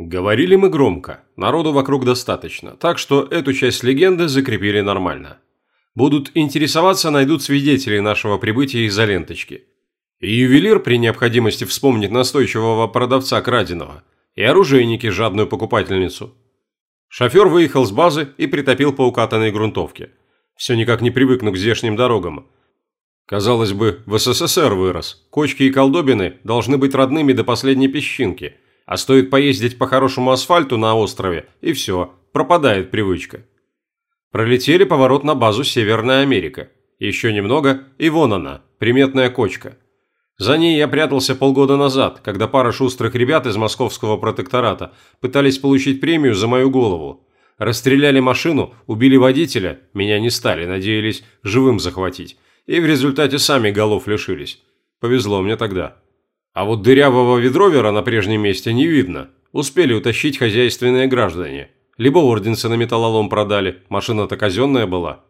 Говорили мы громко, народу вокруг достаточно, так что эту часть легенды закрепили нормально. Будут интересоваться, найдут свидетелей нашего прибытия из-за ленточки. И ювелир при необходимости вспомнит настойчивого продавца краденого, и оружейники жадную покупательницу. Шофер выехал с базы и притопил по укатанной грунтовке. Все никак не привыкну к здешним дорогам. Казалось бы, в СССР вырос. Кочки и колдобины должны быть родными до последней песчинки – а стоит поездить по хорошему асфальту на острове, и все, пропадает привычка. Пролетели поворот на базу Северная Америка. Еще немного, и вон она, приметная кочка. За ней я прятался полгода назад, когда пара шустрых ребят из московского протектората пытались получить премию за мою голову. Расстреляли машину, убили водителя, меня не стали, надеялись живым захватить. И в результате сами голов лишились. Повезло мне тогда. А вот дырявого ведровера на прежнем месте не видно. Успели утащить хозяйственные граждане. Либо орденцы на металлолом продали, машина-то казенная была.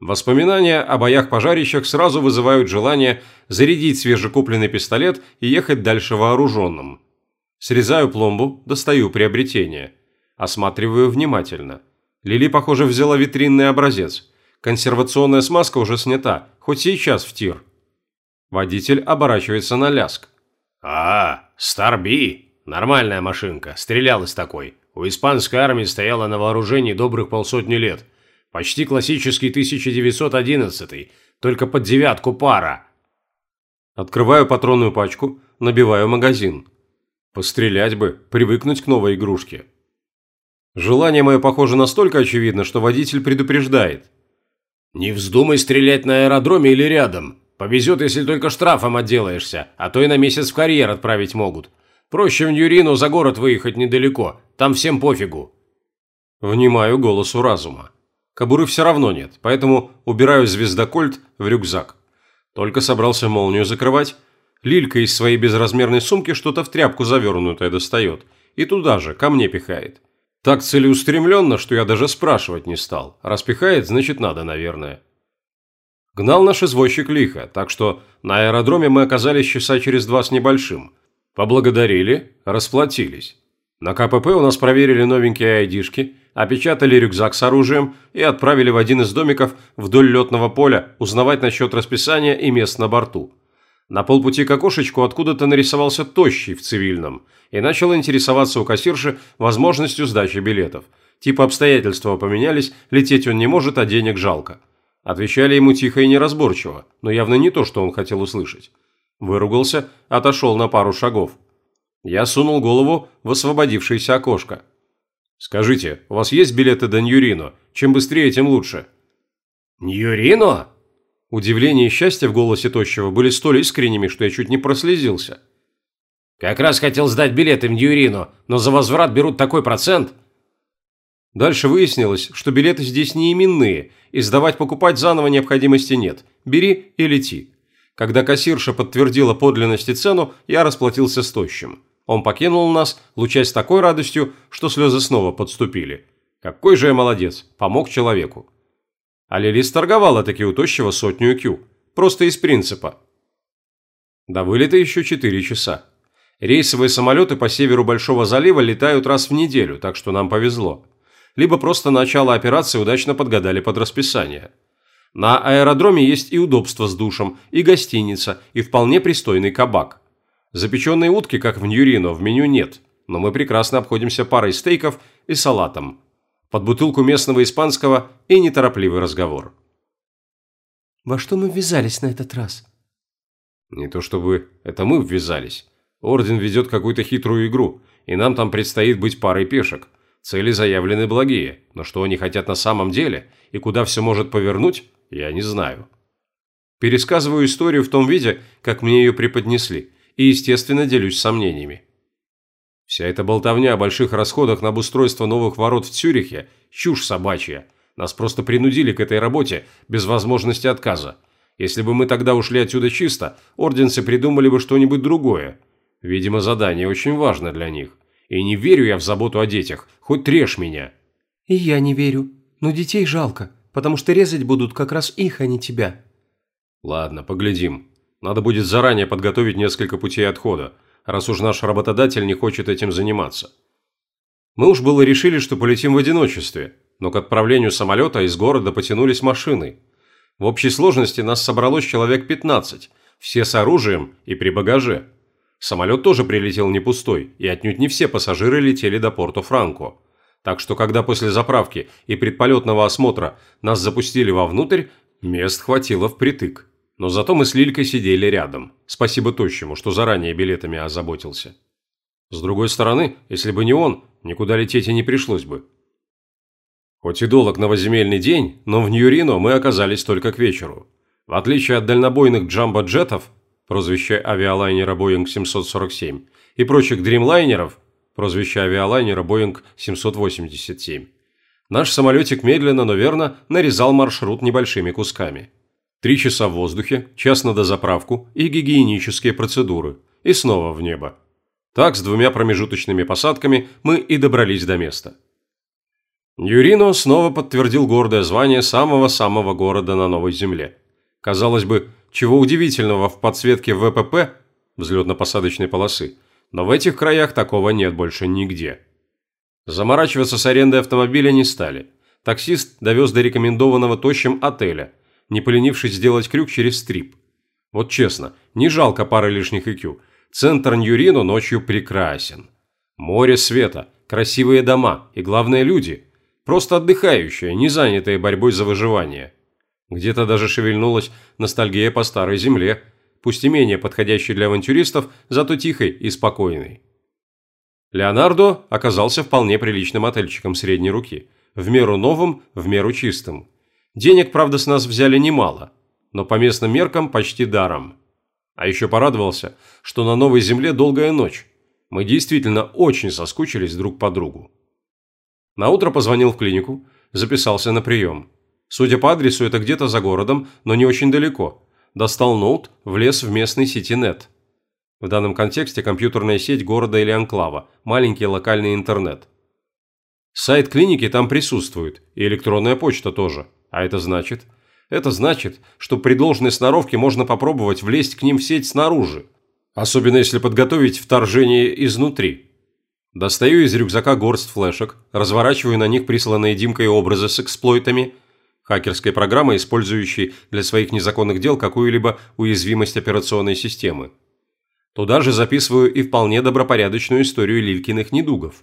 Воспоминания о боях-пожарищах сразу вызывают желание зарядить свежекупленный пистолет и ехать дальше вооруженным. Срезаю пломбу, достаю приобретение. Осматриваю внимательно. Лили, похоже, взяла витринный образец. Консервационная смазка уже снята, хоть сейчас в тир. Водитель оборачивается на ляск. «А, Старби. Нормальная машинка. Стрелялась такой. У испанской армии стояла на вооружении добрых полсотни лет. Почти классический 1911 только под девятку пара». Открываю патронную пачку, набиваю магазин. Пострелять бы, привыкнуть к новой игрушке. Желание мое, похоже, настолько очевидно, что водитель предупреждает. «Не вздумай стрелять на аэродроме или рядом. Повезет, если только штрафом отделаешься, а то и на месяц в карьер отправить могут. Проще в Ньюрину за город выехать недалеко, там всем пофигу». Внимаю голосу разума. Кобуры все равно нет, поэтому убираю звездокольт в рюкзак. Только собрался молнию закрывать. Лилька из своей безразмерной сумки что-то в тряпку завернутое достает. И туда же, ко мне пихает. Так целеустремленно, что я даже спрашивать не стал. Распихает, значит надо, наверное. Гнал наш извозчик лихо, так что на аэродроме мы оказались часа через два с небольшим. Поблагодарили, расплатились. На КПП у нас проверили новенькие айдишки, опечатали рюкзак с оружием и отправили в один из домиков вдоль летного поля узнавать насчет расписания и мест на борту. На полпути к окошечку откуда-то нарисовался тощий в цивильном и начал интересоваться у кассирши возможностью сдачи билетов. Типа обстоятельства поменялись, лететь он не может, а денег жалко. Отвечали ему тихо и неразборчиво, но явно не то, что он хотел услышать. Выругался, отошел на пару шагов. Я сунул голову в освободившееся окошко. «Скажите, у вас есть билеты до Ньюрино? Чем быстрее, тем лучше». «Ньюрино?» Удивление и счастье в голосе тощего были столь искренними, что я чуть не прослезился. «Как раз хотел сдать билеты в Ньюрино, но за возврат берут такой процент». Дальше выяснилось, что билеты здесь не именные, и сдавать-покупать заново необходимости нет. Бери и лети. Когда кассирша подтвердила подлинность и цену, я расплатился с тощим. Он покинул нас, лучась такой радостью, что слезы снова подступили. Какой же я молодец, помог человеку. А Лилис торговала таки у тощего сотню кю. Просто из принципа. До вылета еще 4 часа. Рейсовые самолеты по северу Большого залива летают раз в неделю, так что нам повезло либо просто начало операции удачно подгадали под расписание. На аэродроме есть и удобство с душем, и гостиница, и вполне пристойный кабак. Запеченной утки, как в Ньюрино, в меню нет, но мы прекрасно обходимся парой стейков и салатом. Под бутылку местного испанского и неторопливый разговор. «Во что мы ввязались на этот раз?» «Не то чтобы это мы ввязались. Орден ведет какую-то хитрую игру, и нам там предстоит быть парой пешек. Цели заявлены благие, но что они хотят на самом деле и куда все может повернуть, я не знаю. Пересказываю историю в том виде, как мне ее преподнесли, и, естественно, делюсь сомнениями. Вся эта болтовня о больших расходах на обустройство новых ворот в Цюрихе – чушь собачья. Нас просто принудили к этой работе без возможности отказа. Если бы мы тогда ушли отсюда чисто, орденцы придумали бы что-нибудь другое. Видимо, задание очень важно для них. И не верю я в заботу о детях, хоть трешь меня». «И я не верю. Но детей жалко, потому что резать будут как раз их, а не тебя». «Ладно, поглядим. Надо будет заранее подготовить несколько путей отхода, раз уж наш работодатель не хочет этим заниматься. Мы уж было решили, что полетим в одиночестве, но к отправлению самолета из города потянулись машины. В общей сложности нас собралось человек 15, все с оружием и при багаже. Самолет тоже прилетел не пустой, и отнюдь не все пассажиры летели до Порто-Франко. Так что, когда после заправки и предполетного осмотра нас запустили вовнутрь, мест хватило впритык. Но зато мы с Лилькой сидели рядом. Спасибо Тощему, что заранее билетами озаботился. С другой стороны, если бы не он, никуда лететь и не пришлось бы. Хоть и долг новоземельный день, но в Нью-Рино мы оказались только к вечеру. В отличие от дальнобойных джамбо-джетов, прозвище авиалайнера Boeing 747, и прочих дримлайнеров, прозвище авиалайнера Boeing 787, наш самолетик медленно, но верно нарезал маршрут небольшими кусками. Три часа в воздухе, час на дозаправку и гигиенические процедуры, и снова в небо. Так, с двумя промежуточными посадками мы и добрались до места. Юрино снова подтвердил гордое звание самого-самого города на Новой Земле. Казалось бы, чего удивительного в подсветке ВПП, взлетно-посадочной полосы, но в этих краях такого нет больше нигде. Заморачиваться с арендой автомобиля не стали. Таксист довез до рекомендованного тощим отеля, не поленившись сделать крюк через стрип. Вот честно, не жалко пары лишних IQ. Центр Ньюрино ночью прекрасен. Море света, красивые дома и, главное, люди – Просто отдыхающая, не занятая борьбой за выживание. Где-то даже шевельнулась ностальгия по старой земле, пусть и менее подходящей для авантюристов, зато тихой и спокойной. Леонардо оказался вполне приличным отельчиком средней руки, в меру новым, в меру чистым. Денег, правда, с нас взяли немало, но по местным меркам почти даром. А еще порадовался, что на новой земле долгая ночь. Мы действительно очень соскучились друг по другу. Наутро позвонил в клинику, записался на прием. Судя по адресу, это где-то за городом, но не очень далеко. Достал ноут, влез в местный сетинет. В данном контексте компьютерная сеть города или анклава, маленький локальный интернет. Сайт клиники там присутствует, и электронная почта тоже. А это значит? Это значит, что при должной сноровке можно попробовать влезть к ним в сеть снаружи. Особенно если подготовить вторжение изнутри. Достаю из рюкзака горсть флешек, разворачиваю на них присланные Димкой образы с эксплойтами, хакерской программой, использующей для своих незаконных дел какую-либо уязвимость операционной системы. Туда же записываю и вполне добропорядочную историю Лилькиных недугов.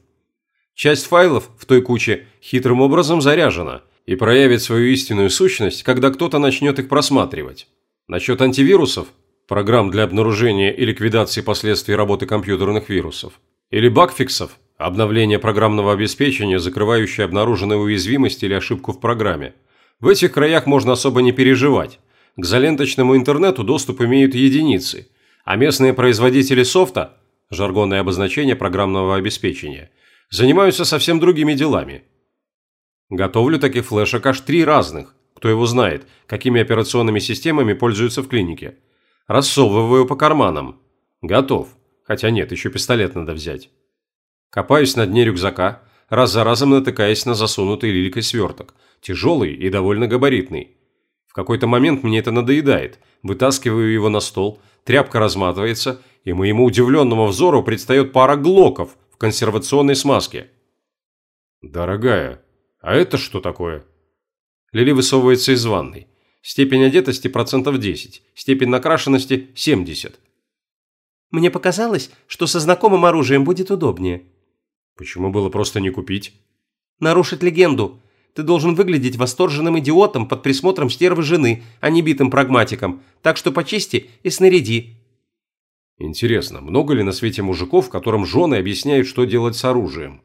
Часть файлов в той куче хитрым образом заряжена и проявит свою истинную сущность, когда кто-то начнет их просматривать. Насчет антивирусов, программ для обнаружения и ликвидации последствий работы компьютерных вирусов, или багфиксов – обновление программного обеспечения, закрывающее обнаруженные уязвимости или ошибку в программе. В этих краях можно особо не переживать. К заленточному интернету доступ имеют единицы, а местные производители софта – жаргонное обозначение программного обеспечения – занимаются совсем другими делами. Готовлю таких флешек аж три разных, кто его знает, какими операционными системами пользуются в клинике. Рассовываю по карманам. Готов. Хотя нет, еще пистолет надо взять. Копаюсь на дне рюкзака, раз за разом натыкаясь на засунутый лилькой сверток. Тяжелый и довольно габаритный. В какой-то момент мне это надоедает. Вытаскиваю его на стол, тряпка разматывается, и моему удивленному взору предстает пара глоков в консервационной смазке. «Дорогая, а это что такое?» Лили высовывается из ванной. Степень одетости процентов 10, степень накрашенности 70. Мне показалось, что со знакомым оружием будет удобнее». «Почему было просто не купить?» «Нарушить легенду. Ты должен выглядеть восторженным идиотом под присмотром стервы жены, а не битым прагматиком. Так что почисти и снаряди». Интересно, много ли на свете мужиков, которым жены объясняют, что делать с оружием?